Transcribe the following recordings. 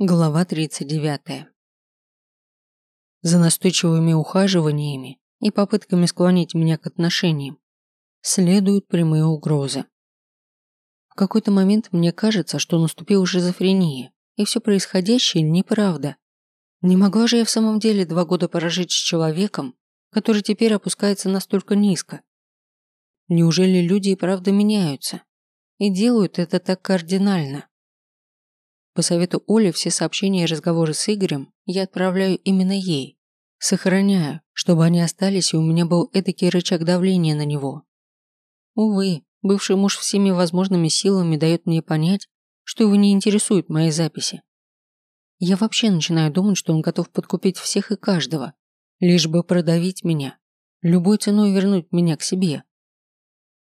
Глава 39. За настойчивыми ухаживаниями и попытками склонить меня к отношениям следуют прямые угрозы. В какой-то момент мне кажется, что наступила шизофрения, и все происходящее неправда. Не могла же я в самом деле два года прожить с человеком, который теперь опускается настолько низко. Неужели люди и правда меняются? И делают это так кардинально? По совету Оли все сообщения и разговоры с Игорем я отправляю именно ей. Сохраняю, чтобы они остались, и у меня был эдакий рычаг давления на него. Увы, бывший муж всеми возможными силами дает мне понять, что его не интересуют мои записи. Я вообще начинаю думать, что он готов подкупить всех и каждого, лишь бы продавить меня, любой ценой вернуть меня к себе.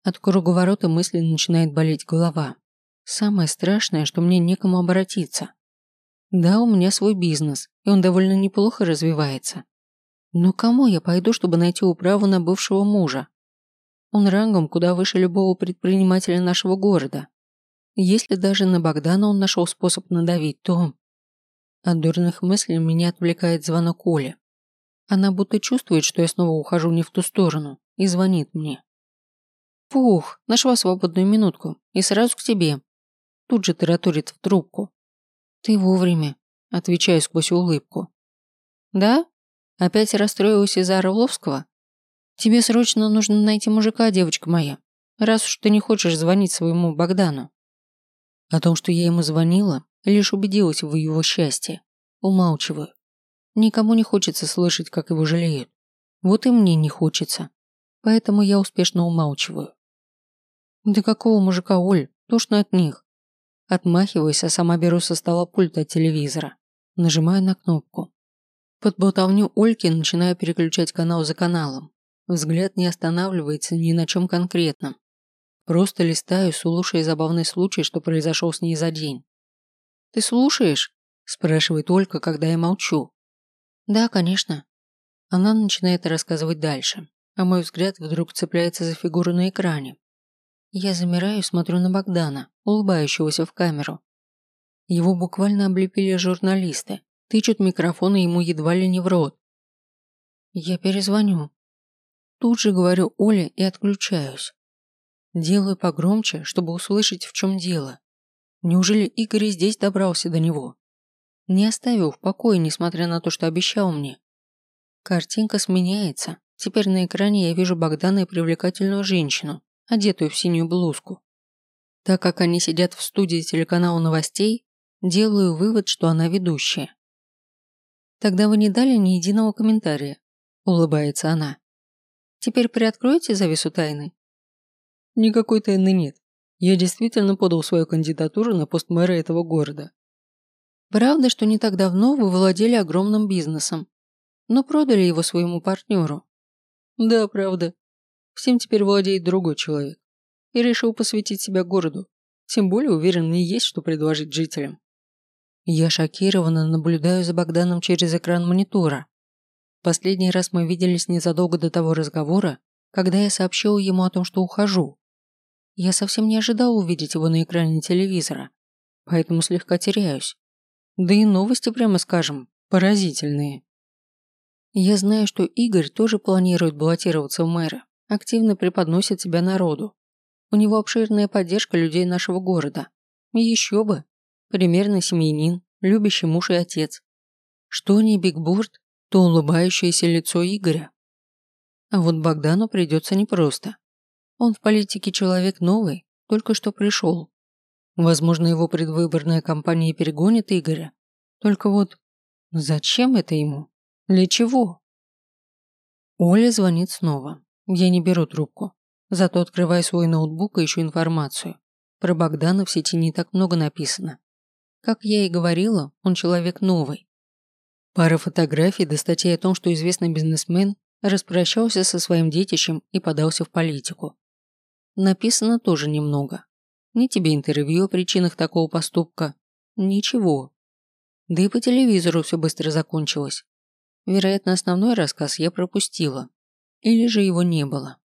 От круговорота мысли начинает болеть голова. Самое страшное, что мне некому обратиться. Да, у меня свой бизнес, и он довольно неплохо развивается. Но кому я пойду, чтобы найти управу на бывшего мужа? Он рангом куда выше любого предпринимателя нашего города. Если даже на Богдана он нашел способ надавить, то... От дурных мыслей меня отвлекает звонок Оли. Она будто чувствует, что я снова ухожу не в ту сторону, и звонит мне. «Пух, нашла свободную минутку, и сразу к тебе», Тут же тараторит в трубку. «Ты вовремя», – отвечаю сквозь улыбку. «Да? Опять расстроилась из-за Орловского? Тебе срочно нужно найти мужика, девочка моя, раз уж ты не хочешь звонить своему Богдану». О том, что я ему звонила, лишь убедилась в его счастье. Умалчиваю. Никому не хочется слышать, как его жалеют. Вот и мне не хочется. Поэтому я успешно умалчиваю. Да какого мужика, Оль? Тошно от них. Отмахиваюсь, а сама беру со стола пульт от телевизора. Нажимаю на кнопку. Под болтовню Ольки начинаю переключать канал за каналом. Взгляд не останавливается ни на чем конкретном. Просто листаю, слушая забавный случай, что произошел с ней за день. «Ты слушаешь?» – спрашивает Олька, когда я молчу. «Да, конечно». Она начинает рассказывать дальше, а мой взгляд вдруг цепляется за фигуру на экране. Я замираю и смотрю на Богдана, улыбающегося в камеру. Его буквально облепили журналисты, тычут микрофоны ему едва ли не в рот. Я перезвоню. Тут же говорю Оле и отключаюсь. Делаю погромче, чтобы услышать, в чем дело. Неужели Игорь здесь добрался до него? Не оставил в покое, несмотря на то, что обещал мне. Картинка сменяется. Теперь на экране я вижу Богдана и привлекательную женщину, одетую в синюю блузку. Так как они сидят в студии телеканала новостей, делаю вывод, что она ведущая. Тогда вы не дали ни единого комментария, улыбается она. Теперь приоткроете завесу тайны? Никакой тайны нет. Я действительно подал свою кандидатуру на пост мэра этого города. Правда, что не так давно вы владели огромным бизнесом, но продали его своему партнеру. Да, правда. Всем теперь владеет другой человек и решил посвятить себя городу. Тем более уверен, мне есть что предложить жителям. Я шокированно наблюдаю за Богданом через экран монитора. Последний раз мы виделись незадолго до того разговора, когда я сообщил ему о том, что ухожу. Я совсем не ожидал увидеть его на экране телевизора, поэтому слегка теряюсь. Да и новости, прямо скажем, поразительные. Я знаю, что Игорь тоже планирует баллотироваться в мэра, активно преподносит себя народу. У него обширная поддержка людей нашего города. И еще бы. Примерный семьянин, любящий муж и отец. Что не бигборд, то улыбающееся лицо Игоря. А вот Богдану придется непросто. Он в политике человек новый, только что пришел. Возможно, его предвыборная кампания перегонит Игоря. Только вот зачем это ему? Для чего? Оля звонит снова. Я не беру трубку. Зато открываю свой ноутбук и ищу информацию. Про Богдана в сети не так много написано. Как я и говорила, он человек новый. Пара фотографий до статьи о том, что известный бизнесмен распрощался со своим детищем и подался в политику. Написано тоже немного. Ни тебе интервью о причинах такого поступка. Ничего. Да и по телевизору все быстро закончилось. Вероятно, основной рассказ я пропустила. Или же его не было.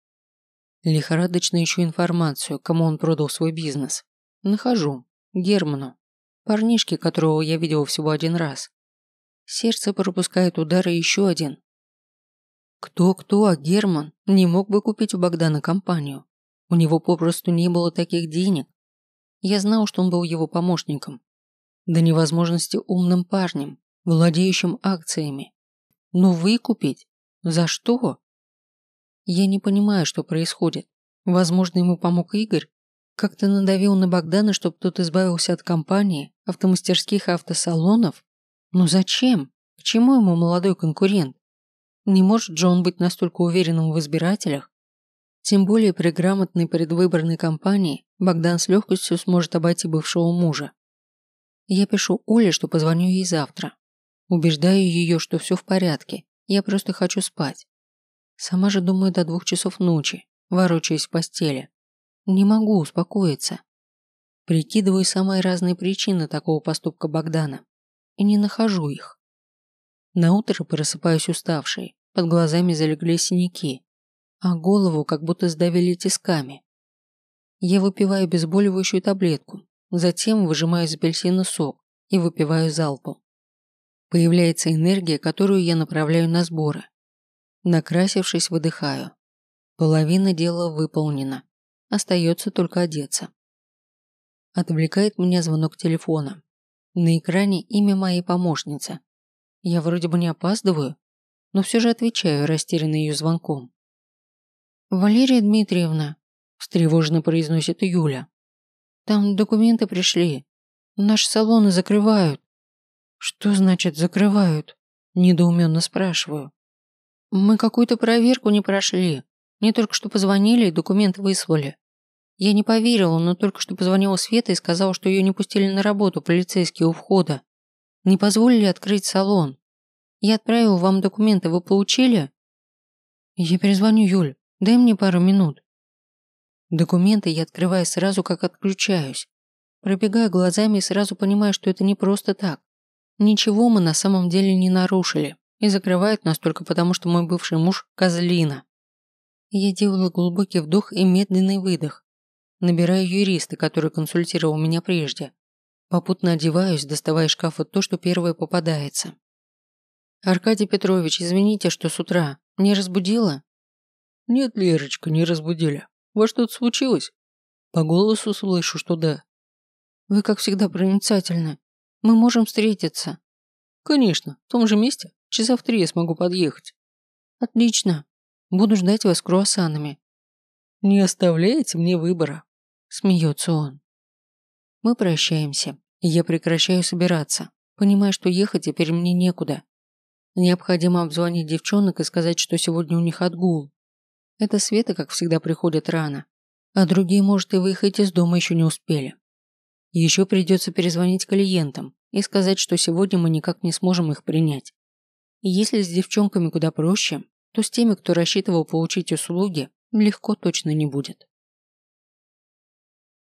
Лихорадочно ищу информацию, кому он продал свой бизнес. Нахожу. Герману. парнишки, которого я видел всего один раз. Сердце пропускает удар и еще один. Кто-кто, а Герман не мог бы купить у Богдана компанию. У него попросту не было таких денег. Я знал, что он был его помощником. До невозможности умным парнем, владеющим акциями. Но выкупить? За что? Я не понимаю, что происходит. Возможно, ему помог Игорь? Как-то надавил на Богдана, чтобы тот избавился от компании, автомастерских и автосалонов? Но зачем? К чему ему молодой конкурент? Не может же он быть настолько уверенным в избирателях? Тем более при грамотной предвыборной кампании Богдан с легкостью сможет обойти бывшего мужа. Я пишу Оле, что позвоню ей завтра. Убеждаю ее, что все в порядке, я просто хочу спать. Сама же думаю до двух часов ночи, ворочаясь в постели. Не могу успокоиться. Прикидываю самые разные причины такого поступка Богдана и не нахожу их. На утро просыпаюсь уставшей, под глазами залегли синяки, а голову как будто сдавили тисками. Я выпиваю обезболивающую таблетку, затем выжимаю из апельсина сок и выпиваю залпом. Появляется энергия, которую я направляю на сборы. Накрасившись, выдыхаю. Половина дела выполнена. Остается только одеться. Отвлекает меня звонок телефона. На экране имя моей помощницы. Я вроде бы не опаздываю, но все же отвечаю, растерянный ее звонком. «Валерия Дмитриевна», – встревоженно произносит Юля. «Там документы пришли. Наши салоны закрывают». «Что значит закрывают?» – недоуменно спрашиваю. «Мы какую-то проверку не прошли. Мне только что позвонили и документы выслали. Я не поверила, но только что позвонила Света и сказала, что ее не пустили на работу полицейские у входа. Не позволили открыть салон. Я отправила вам документы, вы получили? Я перезвоню Юль. Дай мне пару минут. Документы я открываю сразу, как отключаюсь. Пробегаю глазами и сразу понимаю, что это не просто так. Ничего мы на самом деле не нарушили. И закрывают нас только потому, что мой бывший муж – козлина. Я делаю глубокий вдох и медленный выдох. Набираю юриста, который консультировал меня прежде. Попутно одеваюсь, доставая из шкафа то, что первое попадается. «Аркадий Петрович, извините, что с утра. Не разбудила?» «Нет, Лерочка, не разбудили. Во что-то случилось?» «По голосу слышу, что да». «Вы, как всегда, проницательны. Мы можем встретиться». «Конечно, в том же месте. Часа в три я смогу подъехать». «Отлично. Буду ждать вас круассанами». «Не оставляете мне выбора», – смеется он. Мы прощаемся, и я прекращаю собираться, понимая, что ехать теперь мне некуда. Необходимо обзвонить девчонок и сказать, что сегодня у них отгул. Это Света, как всегда, приходит рано, а другие, может, и выехать из дома еще не успели. Еще придется перезвонить клиентам и сказать, что сегодня мы никак не сможем их принять. Если с девчонками куда проще, то с теми, кто рассчитывал получить услуги, легко точно не будет.